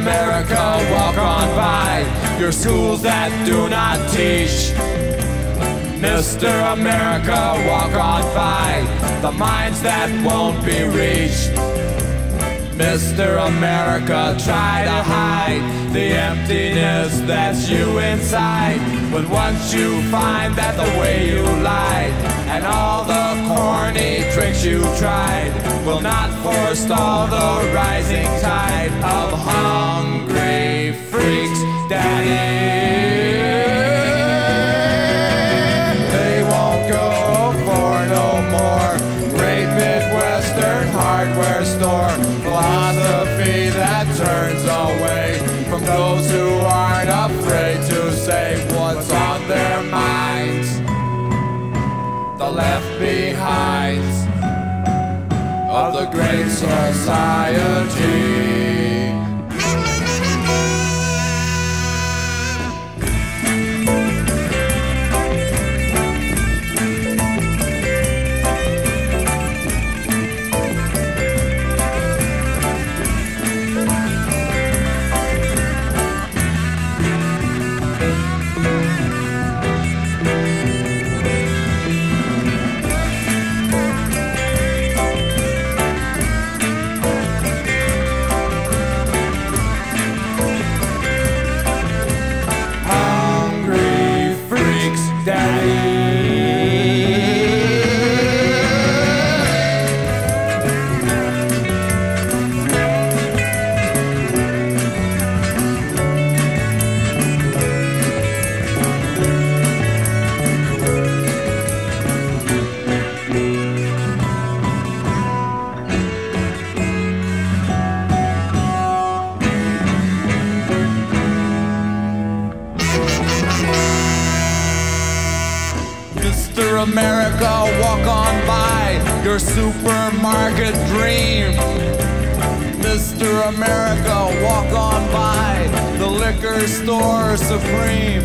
America, walk on by your schools that do not teach. Mr. America, walk on by the minds that won't be reached. Mr. America, try to hide the emptiness that's you inside. But once you find that the way you lied and all the corny tricks you tried will not forestall the rising tide of hungry turns away from those who aren't afraid to say what's on their minds. The left behinds of the great society. Mr. America, walk on by your supermarket dream. Mr. America, walk on by the liquor store supreme.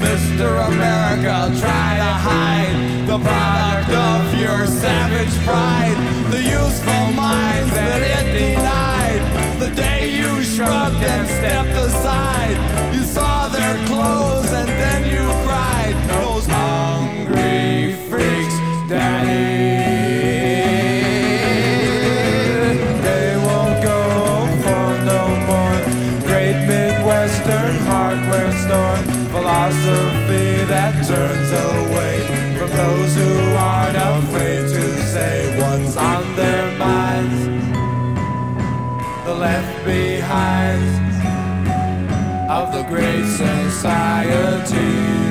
Mr. America, try to hide the product of your savage pride, the useful philosophy that turns away from those who aren't afraid to say what's on their minds. The left behind of the great society.